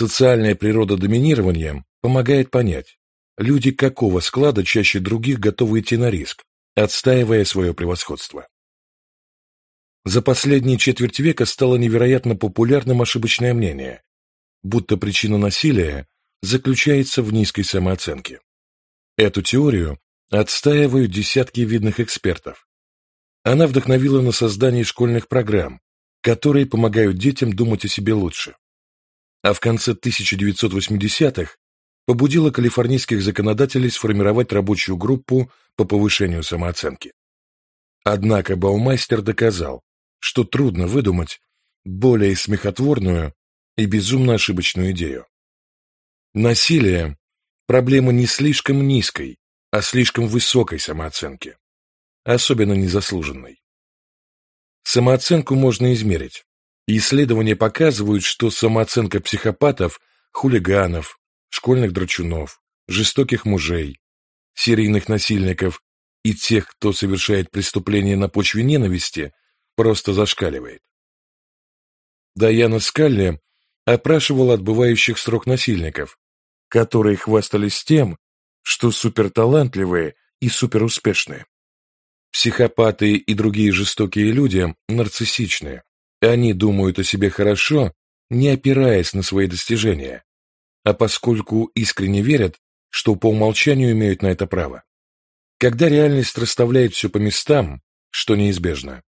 Социальная природа доминирования помогает понять, люди какого склада чаще других готовы идти на риск, отстаивая свое превосходство. За последние четверть века стало невероятно популярным ошибочное мнение, будто причина насилия заключается в низкой самооценке. Эту теорию отстаивают десятки видных экспертов. Она вдохновила на создание школьных программ, которые помогают детям думать о себе лучше. А в конце 1980-х побудила калифорнийских законодателей сформировать рабочую группу по повышению самооценки. Однако Баумайстер доказал, что трудно выдумать более смехотворную и безумно ошибочную идею. Насилие – проблема не слишком низкой, а слишком высокой самооценки, особенно незаслуженной. Самооценку можно измерить. Исследования показывают, что самооценка психопатов, хулиганов, школьных драчунов, жестоких мужей, серийных насильников и тех, кто совершает преступления на почве ненависти, просто зашкаливает. Даяна Скалли опрашивала отбывающих срок насильников, которые хвастались тем, что суперталантливые и суперуспешные. Психопаты и другие жестокие люди нарциссичные. Они думают о себе хорошо, не опираясь на свои достижения, а поскольку искренне верят, что по умолчанию имеют на это право. Когда реальность расставляет все по местам, что неизбежно,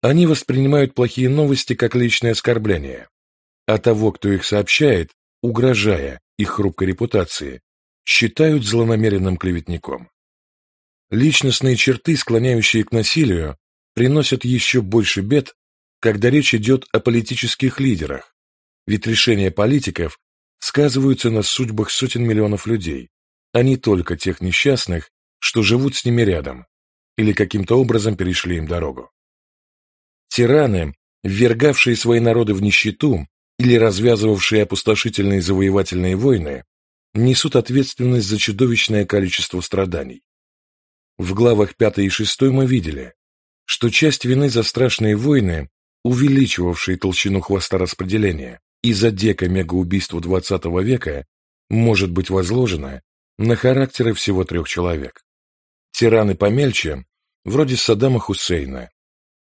они воспринимают плохие новости как личное оскорбление, а того, кто их сообщает, угрожая их хрупкой репутации, считают злонамеренным клеветником. Личностные черты, склоняющие к насилию, приносят еще больше бед, когда речь идет о политических лидерах, ведь решения политиков сказываются на судьбах сотен миллионов людей, а не только тех несчастных, что живут с ними рядом или каким-то образом перешли им дорогу. Тираны, ввергавшие свои народы в нищету или развязывавшие опустошительные завоевательные войны, несут ответственность за чудовищное количество страданий. В главах 5 и 6 мы видели, что часть вины за страшные войны, увеличивавшие толщину хвоста распределения, и за дека-мегаубийство XX века, может быть возложена на характеры всего трех человек. Тираны помельче, вроде Саддама Хусейна,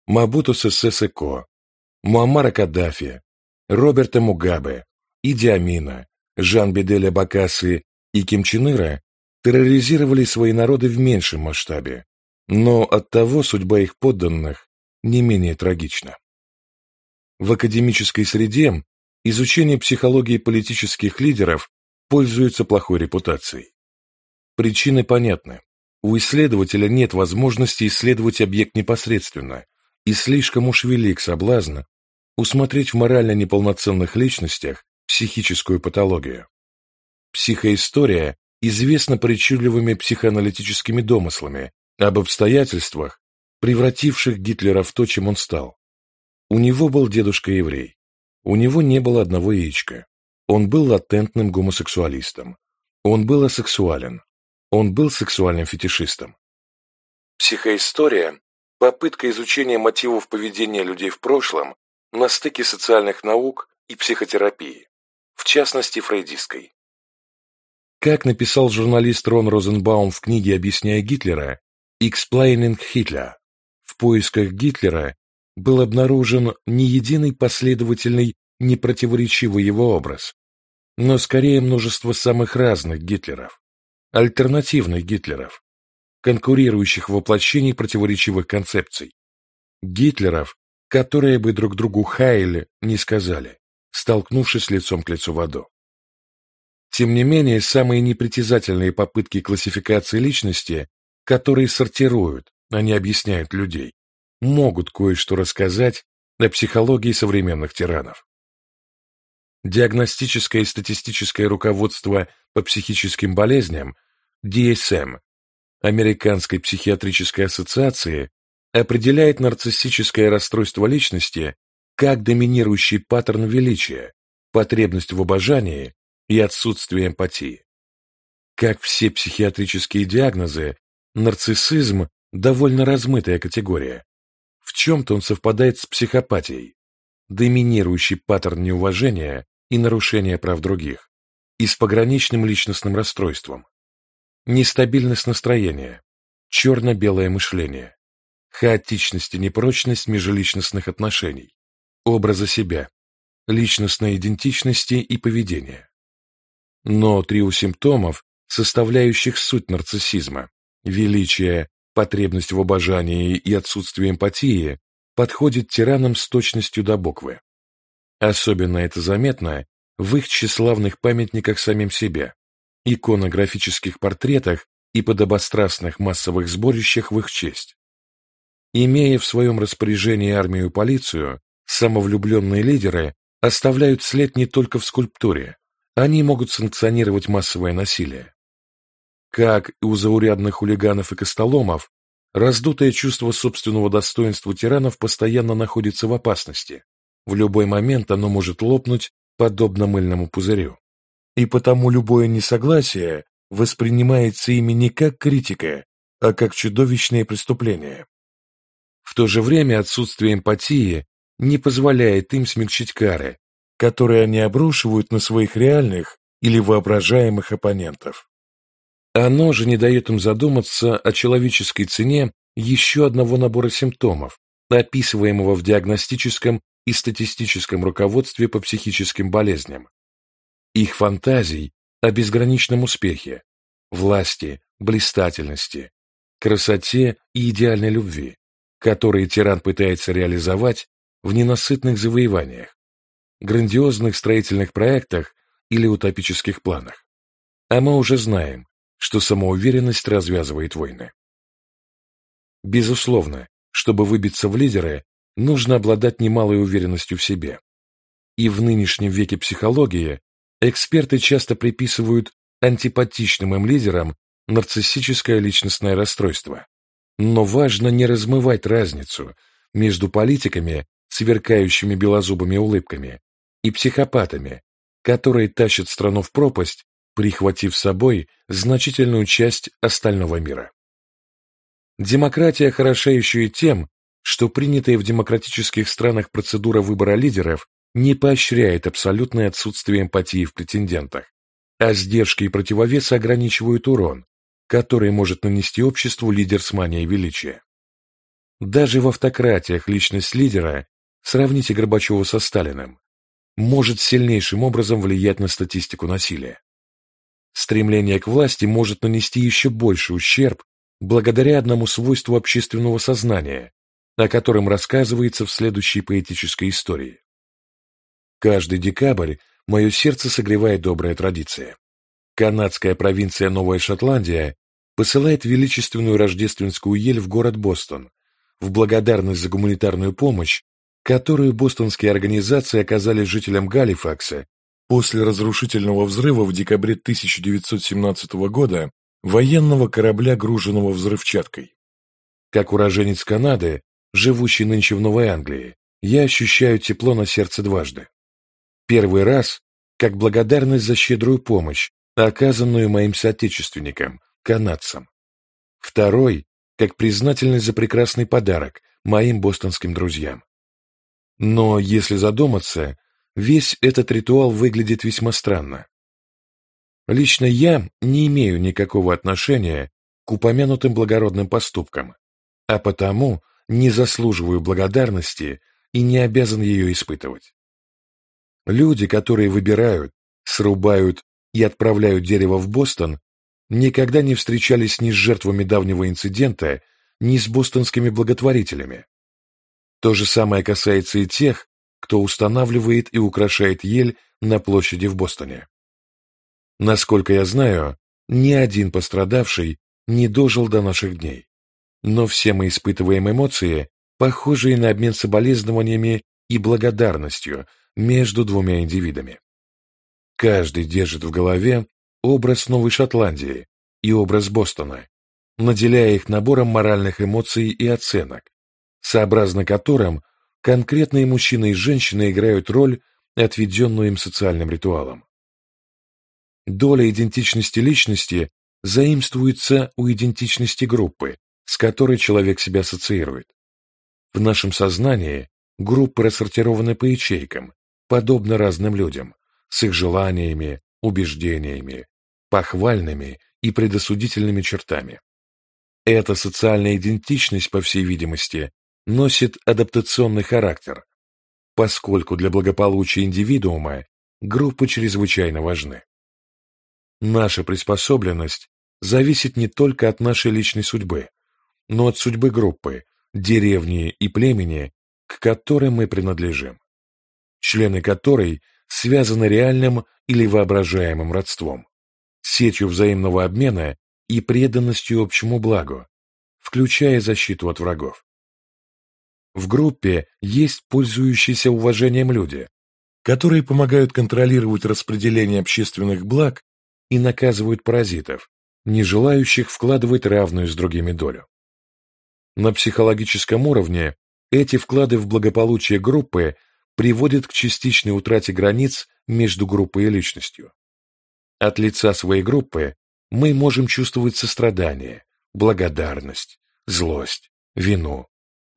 Мабуту Сесесеко, Муаммара Каддафи, Роберта Мугабе, Иди Амина, Жан-Беделя Бакасы и Ким Чен Ира терроризировали свои народы в меньшем масштабе, но оттого судьба их подданных не менее трагична. В академической среде изучение психологии политических лидеров пользуется плохой репутацией. Причины понятны. У исследователя нет возможности исследовать объект непосредственно, и слишком уж велик соблазн усмотреть в морально неполноценных личностях психическую патологию. Психоистория известна причудливыми психоаналитическими домыслами об обстоятельствах, превративших Гитлера в то, чем он стал. У него был дедушка-еврей. У него не было одного яичка. Он был латентным гомосексуалистом. Он был асексуален. Он был сексуальным фетишистом. Психоистория – попытка изучения мотивов поведения людей в прошлом на стыке социальных наук и психотерапии в частности фрейдистской. Как написал журналист Рон Розенбаум в книге «Объясняя Гитлера» «Explaining Hitler», в поисках Гитлера был обнаружен не единый последовательный, непротиворечивый его образ, но скорее множество самых разных Гитлеров, альтернативных Гитлеров, конкурирующих воплощений противоречивых концепций, Гитлеров, которые бы друг другу Хайле не сказали столкнувшись лицом к лицу в аду. Тем не менее, самые непритязательные попытки классификации личности, которые сортируют, а не объясняют людей, могут кое-что рассказать о психологии современных тиранов. Диагностическое и статистическое руководство по психическим болезням DSM Американской психиатрической ассоциации определяет нарциссическое расстройство личности как доминирующий паттерн величия, потребность в обожании и отсутствие эмпатии. Как все психиатрические диагнозы, нарциссизм – довольно размытая категория. В чем-то он совпадает с психопатией. Доминирующий паттерн неуважения, и нарушения прав других, и с пограничным личностным расстройством, нестабильность настроения, черно-белое мышление, хаотичность и непрочность межличностных отношений, образа себя, личностной идентичности и поведения. Но трио симптомов, составляющих суть нарциссизма, величие, потребность в обожании и отсутствие эмпатии, подходит тиранам с точностью до буквы. Особенно это заметно в их тщеславных памятниках самим себе, иконографических портретах и подобострастных массовых сборищах в их честь. Имея в своем распоряжении армию и полицию, самовлюбленные лидеры оставляют след не только в скульптуре, они могут санкционировать массовое насилие. Как и у заурядных хулиганов и костоломов, раздутое чувство собственного достоинства тиранов постоянно находится в опасности. В любой момент оно может лопнуть, подобно мыльному пузырю. И потому любое несогласие воспринимается ими не как критика, а как чудовищное преступление. В то же время отсутствие эмпатии не позволяет им смягчить кары, которые они обрушивают на своих реальных или воображаемых оппонентов. Оно же не дает им задуматься о человеческой цене еще одного набора симптомов, описываемого в диагностическом и статистическом руководстве по психическим болезням. Их фантазий о безграничном успехе, власти, блистательности, красоте и идеальной любви, которые тиран пытается реализовать в ненасытных завоеваниях, грандиозных строительных проектах или утопических планах. А мы уже знаем, что самоуверенность развязывает войны. Безусловно, чтобы выбиться в лидеры, нужно обладать немалой уверенностью в себе. И в нынешнем веке психологии эксперты часто приписывают антипатичным им лидерам нарциссическое личностное расстройство, но важно не размывать разницу между политиками, сверкающими белозубыми улыбками, и психопатами, которые тащат страну в пропасть, прихватив с собой значительную часть остального мира. Демократия хороша еще и тем, что принятая в демократических странах процедура выбора лидеров не поощряет абсолютное отсутствие эмпатии в претендентах, а сдержки и противовесы ограничивают урон, который может нанести обществу лидер с манией величия. Даже в автократиях личность лидера, сравните Горбачева со Сталиным, может сильнейшим образом влиять на статистику насилия. Стремление к власти может нанести еще больший ущерб благодаря одному свойству общественного сознания, о котором рассказывается в следующей поэтической истории. Каждый декабрь мое сердце согревает добрая традиция. Канадская провинция Новая Шотландия посылает величественную рождественскую ель в город Бостон в благодарность за гуманитарную помощь, которую бостонские организации оказали жителям Галифакса после разрушительного взрыва в декабре 1917 года военного корабля, груженного взрывчаткой. Как уроженец Канады, живущий нынче в Новой Англии, я ощущаю тепло на сердце дважды. Первый раз, как благодарность за щедрую помощь, оказанную моим соотечественникам, канадцам. Второй, как признательность за прекрасный подарок моим бостонским друзьям. Но, если задуматься, весь этот ритуал выглядит весьма странно. Лично я не имею никакого отношения к упомянутым благородным поступкам, а потому не заслуживаю благодарности и не обязан ее испытывать. Люди, которые выбирают, срубают и отправляют дерево в Бостон, никогда не встречались ни с жертвами давнего инцидента, ни с бостонскими благотворителями. То же самое касается и тех, кто устанавливает и украшает ель на площади в Бостоне. Насколько я знаю, ни один пострадавший не дожил до наших дней. Но все мы испытываем эмоции, похожие на обмен соболезнованиями и благодарностью между двумя индивидами. Каждый держит в голове образ Новой Шотландии и образ Бостона, наделяя их набором моральных эмоций и оценок, сообразно которым конкретные мужчины и женщины играют роль, отведенную им социальным ритуалом. Доля идентичности личности заимствуется у идентичности группы, с которой человек себя ассоциирует. В нашем сознании группы рассортированы по ячейкам, подобно разным людям, с их желаниями, убеждениями, похвальными и предосудительными чертами. Эта социальная идентичность, по всей видимости, носит адаптационный характер, поскольку для благополучия индивидуума группы чрезвычайно важны. Наша приспособленность зависит не только от нашей личной судьбы, но от судьбы группы, деревни и племени, к которой мы принадлежим, члены которой связаны реальным или воображаемым родством, сетью взаимного обмена и преданностью общему благу, включая защиту от врагов. В группе есть пользующиеся уважением люди, которые помогают контролировать распределение общественных благ и наказывают паразитов, не желающих вкладывать равную с другими долю. На психологическом уровне эти вклады в благополучие группы приводят к частичной утрате границ между группой и личностью. От лица своей группы мы можем чувствовать сострадание, благодарность, злость, вину,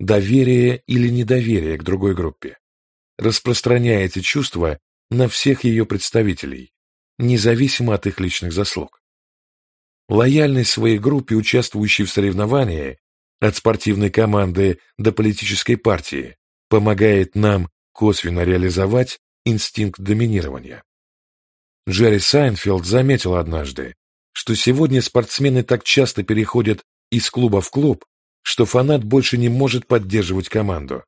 доверие или недоверие к другой группе, распространяя эти чувства на всех ее представителей, независимо от их личных заслуг. Лояльность своей группе, участвующей в соревновании, от спортивной команды до политической партии, помогает нам косвенно реализовать инстинкт доминирования. Джерри Сайнфилд заметил однажды, что сегодня спортсмены так часто переходят из клуба в клуб, что фанат больше не может поддерживать команду.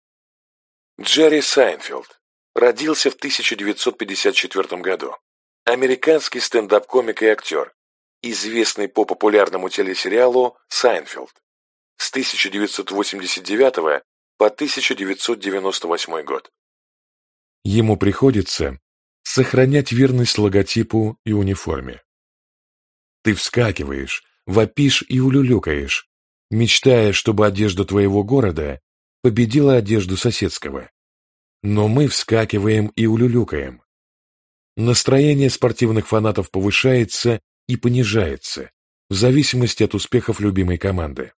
Джерри Сайнфилд родился в 1954 году. Американский стендап-комик и актер, известный по популярному телесериалу «Сайнфилд» с 1989 по 1998 год. Ему приходится сохранять верность логотипу и униформе. Ты вскакиваешь, вопишь и улюлюкаешь, мечтая, чтобы одежда твоего города победила одежду соседского. Но мы вскакиваем и улюлюкаем. Настроение спортивных фанатов повышается и понижается в зависимости от успехов любимой команды.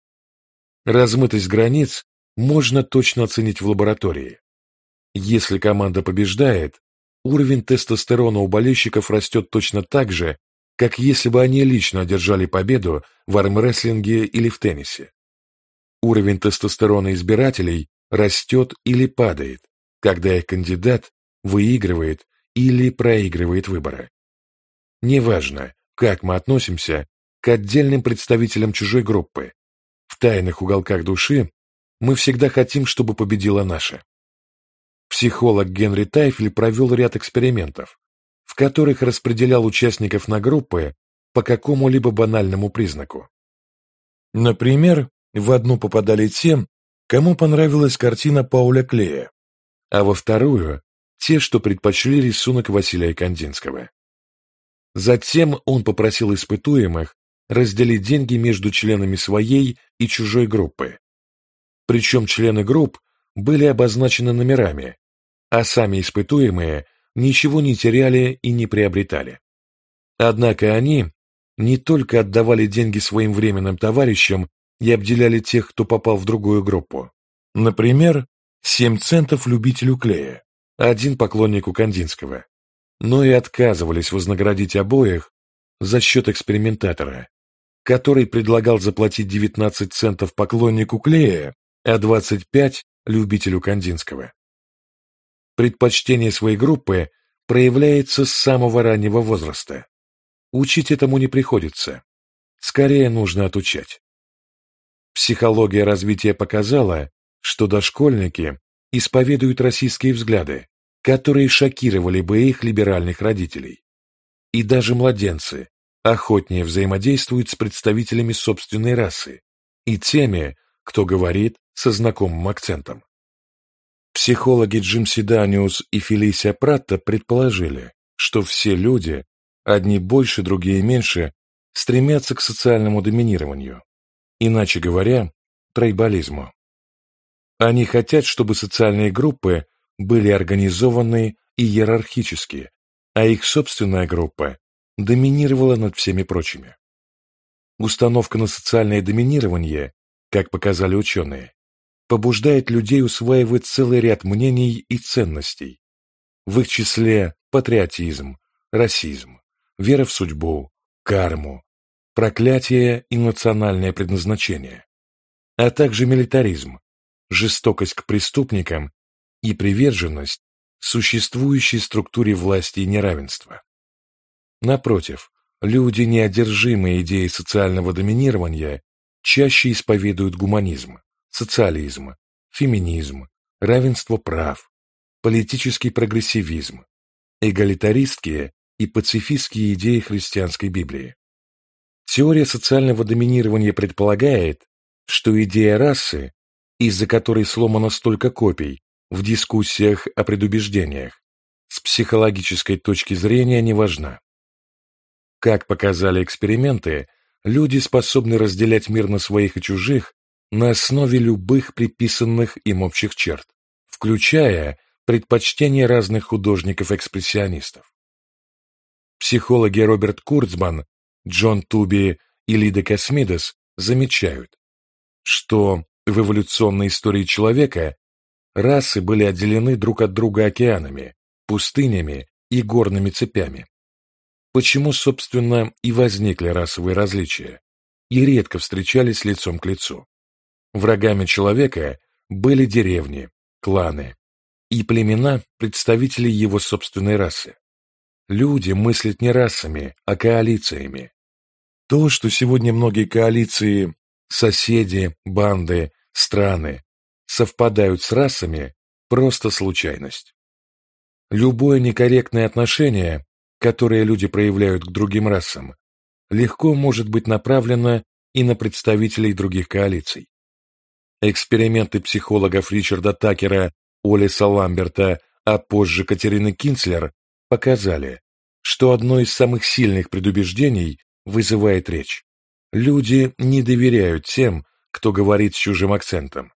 Размытость границ можно точно оценить в лаборатории. Если команда побеждает, уровень тестостерона у болельщиков растет точно так же, как если бы они лично одержали победу в армрестлинге или в теннисе. Уровень тестостерона избирателей растет или падает, когда их кандидат выигрывает или проигрывает выборы. Неважно, как мы относимся к отдельным представителям чужой группы, в тайных уголках души мы всегда хотим, чтобы победила наша. Психолог Генри Тайфель провел ряд экспериментов, которых распределял участников на группы по какому-либо банальному признаку. Например, в одну попадали те, кому понравилась картина Пауля Клея, а во вторую – те, что предпочли рисунок Василия Кандинского. Затем он попросил испытуемых разделить деньги между членами своей и чужой группы. Причем члены групп были обозначены номерами, а сами испытуемые ничего не теряли и не приобретали. Однако они не только отдавали деньги своим временным товарищам и обделяли тех, кто попал в другую группу. Например, 7 центов любителю клея, один поклоннику Кандинского, но и отказывались вознаградить обоих за счет экспериментатора, который предлагал заплатить 19 центов поклоннику клея, а 25 – любителю Кандинского. Предпочтение своей группы проявляется с самого раннего возраста. Учить этому не приходится. Скорее нужно отучать. Психология развития показала, что дошкольники исповедуют российские взгляды, которые шокировали бы их либеральных родителей. И даже младенцы, охотнее взаимодействует с представителями собственной расы и теми, кто говорит со знакомым акцентом. Психологи Джим Сиданиус и Фелисия Пратта предположили, что все люди, одни больше, другие меньше, стремятся к социальному доминированию, иначе говоря, тройболизму. Они хотят, чтобы социальные группы были организованы и иерархически, а их собственная группа доминировала над всеми прочими. Установка на социальное доминирование, как показали ученые, побуждает людей усваивать целый ряд мнений и ценностей, в их числе патриотизм, расизм, вера в судьбу, карму, проклятие и национальное предназначение, а также милитаризм, жестокость к преступникам и приверженность существующей структуре власти и неравенства. Напротив, люди, неодержимые идеей социального доминирования, чаще исповедуют гуманизм, социализм, феминизм, равенство прав, политический прогрессивизм, эгалитаристские и пацифистские идеи христианской Библии. Теория социального доминирования предполагает, что идея расы, из-за которой сломано столько копий в дискуссиях о предубеждениях, с психологической точки зрения не важна. Как показали эксперименты, люди способны разделять мир на своих и чужих на основе любых приписанных им общих черт, включая предпочтения разных художников-экспрессионистов. Психологи Роберт Курцман, Джон Туби и Лида Космидес замечают, что в эволюционной истории человека расы были отделены друг от друга океанами, пустынями и горными цепями. Почему, собственно, и возникли расовые различия, и редко встречались лицом к лицу. Врагами человека были деревни, кланы и племена представителей его собственной расы. Люди мыслят не расами, а коалициями. То, что сегодня многие коалиции, соседи, банды, страны совпадают с расами, просто случайность. Любое некорректное отношение, которое люди проявляют к другим расам, легко может быть направлено и на представителей других коалиций. Эксперименты психологов Ричарда Такера, Олиса Ламберта, а позже Катерины Кинцлер показали, что одно из самых сильных предубеждений вызывает речь. Люди не доверяют тем, кто говорит с чужим акцентом.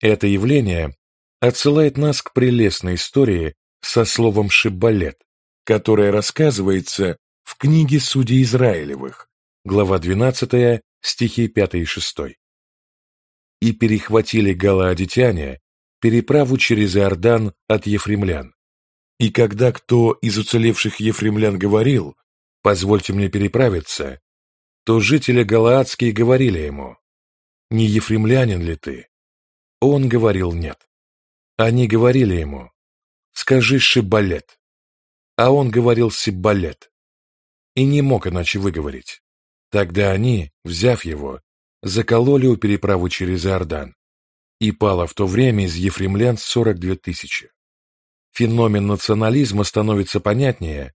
Это явление отсылает нас к прелестной истории со словом «шиббалет», которая рассказывается в книге Судей Израилевых, глава 12, стихи 5 и 6 и перехватили галаадитяне переправу через Иордан от ефремлян. И когда кто из уцелевших ефремлян говорил «позвольте мне переправиться», то жители Галаадские говорили ему «не ефремлянин ли ты?» Он говорил «нет». Они говорили ему «скажи шибалет», а он говорил «сибалет» и не мог иначе выговорить. Тогда они, взяв его, закололи у переправы через Иордан, и пало в то время из ефремлян 42 тысячи. Феномен национализма становится понятнее,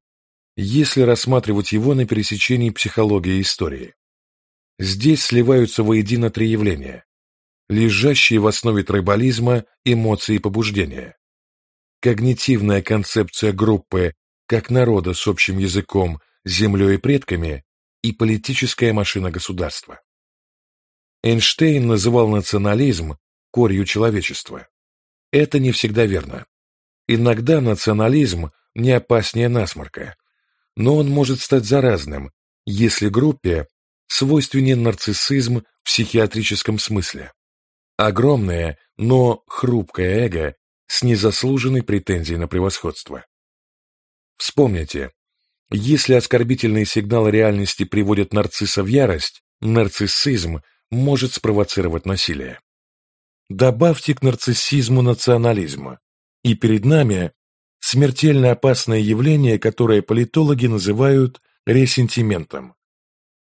если рассматривать его на пересечении психологии и истории. Здесь сливаются воедино три явления, лежащие в основе трибализма эмоции и побуждения. Когнитивная концепция группы как народа с общим языком, землей и предками и политическая машина государства. Эйнштейн называл национализм корью человечества. Это не всегда верно. Иногда национализм не опаснее насморка, но он может стать заразным, если группе свойственен нарциссизм в психиатрическом смысле. Огромное, но хрупкое эго с незаслуженной претензией на превосходство. Вспомните, если оскорбительные сигналы реальности приводят нарцисса в ярость, нарциссизм может спровоцировать насилие. Добавьте к нарциссизму национализма, и перед нами смертельно опасное явление, которое политологи называют ресентиментом.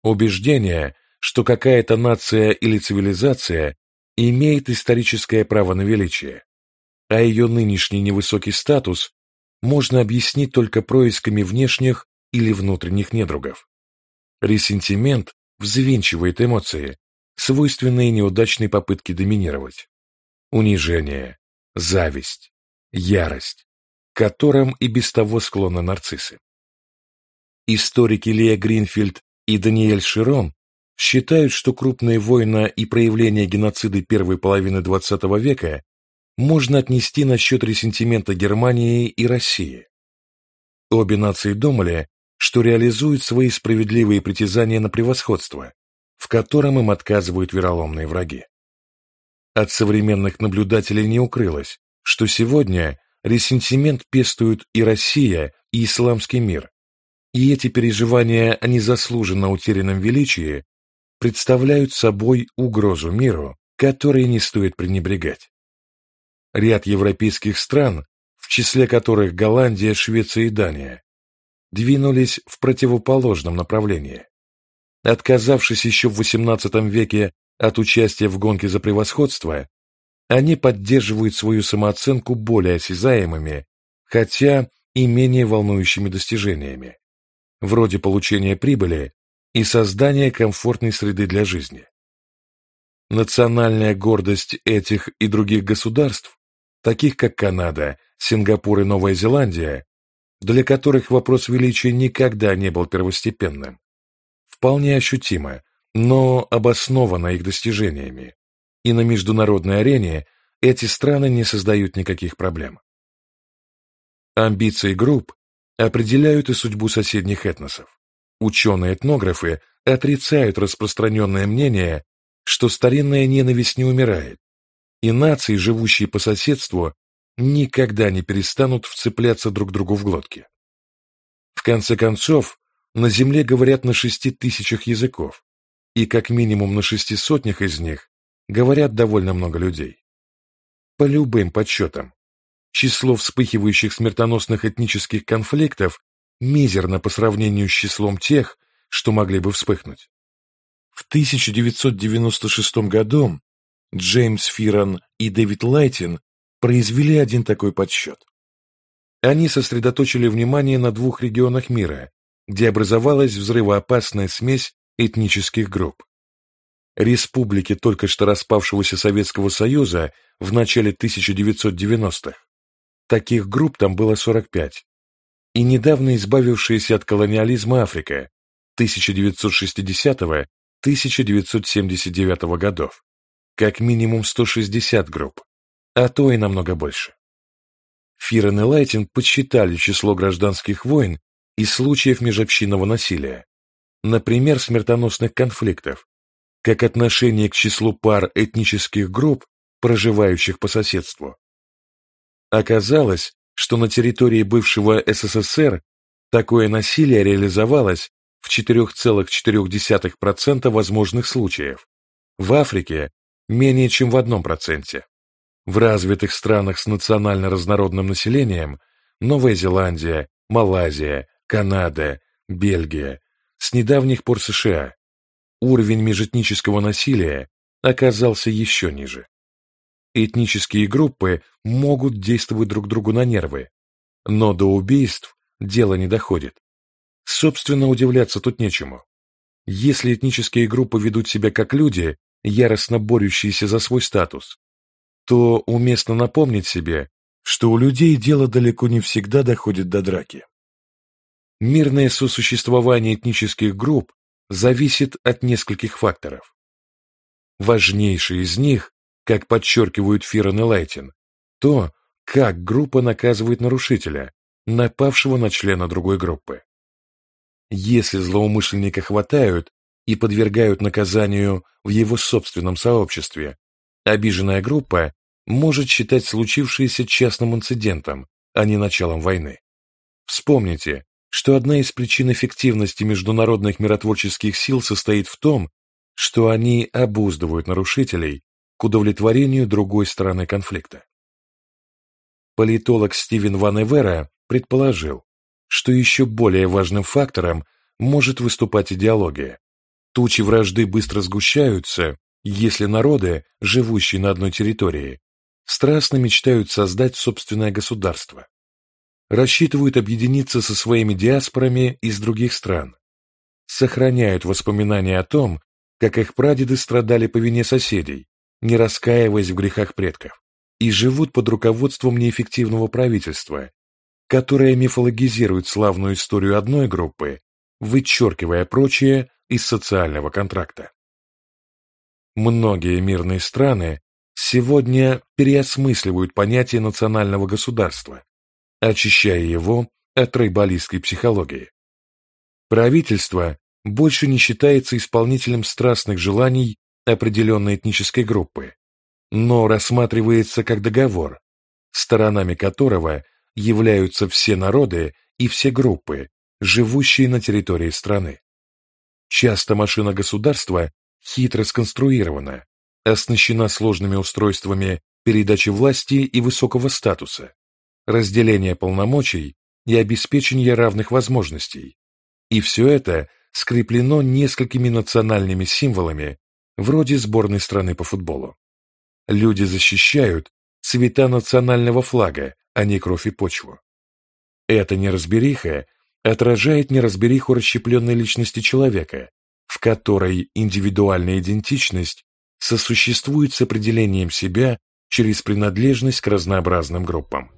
Убеждение, что какая-то нация или цивилизация имеет историческое право на величие, а ее нынешний невысокий статус можно объяснить только происками внешних или внутренних недругов. Ресентимент взвинчивает эмоции, свойственные неудачной попытке доминировать. Унижение, зависть, ярость, которым и без того склонны нарциссы. Историки Лея Гринфильд и Даниэль Широн считают, что крупные войны и проявления геноцида первой половины XX века можно отнести на счет ресентимента Германии и России. Обе нации думали, что реализуют свои справедливые притязания на превосходство, в котором им отказывают вероломные враги. От современных наблюдателей не укрылось, что сегодня ресентимент пестуют и Россия, и исламский мир, и эти переживания о незаслуженно утерянном величии представляют собой угрозу миру, которой не стоит пренебрегать. Ряд европейских стран, в числе которых Голландия, Швеция и Дания, двинулись в противоположном направлении. Отказавшись еще в XVIII веке от участия в гонке за превосходство, они поддерживают свою самооценку более осязаемыми, хотя и менее волнующими достижениями, вроде получения прибыли и создания комфортной среды для жизни. Национальная гордость этих и других государств, таких как Канада, Сингапур и Новая Зеландия, для которых вопрос величия никогда не был первостепенным, вполне ощутима, но обоснована их достижениями, и на международной арене эти страны не создают никаких проблем. Амбиции групп определяют и судьбу соседних этносов. Ученые-этнографы отрицают распространенное мнение, что старинная ненависть не умирает, и нации, живущие по соседству, никогда не перестанут вцепляться друг другу в глотки. В конце концов, на Земле говорят на шести тысячах языков, и как минимум на шести сотнях из них говорят довольно много людей. По любым подсчетам, число вспыхивающих смертоносных этнических конфликтов мизерно по сравнению с числом тех, что могли бы вспыхнуть. В 1996 году Джеймс Фиран и Дэвид Лайтин произвели один такой подсчет. Они сосредоточили внимание на двух регионах мира, где образовалась взрывоопасная смесь этнических групп. Республики только что распавшегося Советского Союза в начале 1990-х. Таких групп там было 45. И недавно избавившаяся от колониализма Африка 1960-1979 годов. Как минимум 160 групп, а то и намного больше. Фирен и Лайтин подсчитали число гражданских войн и случаев межобщинного насилия, например, смертоносных конфликтов, как отношение к числу пар этнических групп, проживающих по соседству. Оказалось, что на территории бывшего СССР такое насилие реализовалось в 4,4% возможных случаев, в Африке менее чем в одном проценте. В развитых странах с национально разнородным населением Новая Зеландия, Малайзия, Канада, Бельгия, с недавних пор США, уровень межэтнического насилия оказался еще ниже. Этнические группы могут действовать друг другу на нервы, но до убийств дело не доходит. Собственно, удивляться тут нечему. Если этнические группы ведут себя как люди, яростно борющиеся за свой статус, то уместно напомнить себе, что у людей дело далеко не всегда доходит до драки. Мирное сосуществование этнических групп зависит от нескольких факторов. Важнейший из них, как подчеркивают Фирон и Лайтин, то, как группа наказывает нарушителя, напавшего на члена другой группы. Если злоумышленника хватают и подвергают наказанию в его собственном сообществе, обиженная группа может считать случившееся частным инцидентом, а не началом войны. Вспомните, что одна из причин эффективности международных миротворческих сил состоит в том, что они обуздывают нарушителей к удовлетворению другой стороны конфликта. Политолог Стивен Ван Эвера предположил, что еще более важным фактором может выступать идеология. Тучи вражды быстро сгущаются, если народы, живущие на одной территории, страстно мечтают создать собственное государство рассчитывают объединиться со своими диаспорами из других стран, сохраняют воспоминания о том, как их прадеды страдали по вине соседей, не раскаиваясь в грехах предков, и живут под руководством неэффективного правительства, которое мифологизирует славную историю одной группы, вычеркивая прочее из социального контракта. Многие мирные страны сегодня переосмысливают понятие национального государства, очищая его от тройболистской психологии. Правительство больше не считается исполнителем страстных желаний определенной этнической группы, но рассматривается как договор, сторонами которого являются все народы и все группы, живущие на территории страны. Часто машина государства хитро сконструирована, оснащена сложными устройствами передачи власти и высокого статуса, разделения полномочий и обеспечения равных возможностей. И все это скреплено несколькими национальными символами, вроде сборной страны по футболу. Люди защищают цвета национального флага, а не кровь и почву. Эта неразбериха отражает неразбериху расщепленной личности человека, в которой индивидуальная идентичность сосуществует с определением себя через принадлежность к разнообразным группам.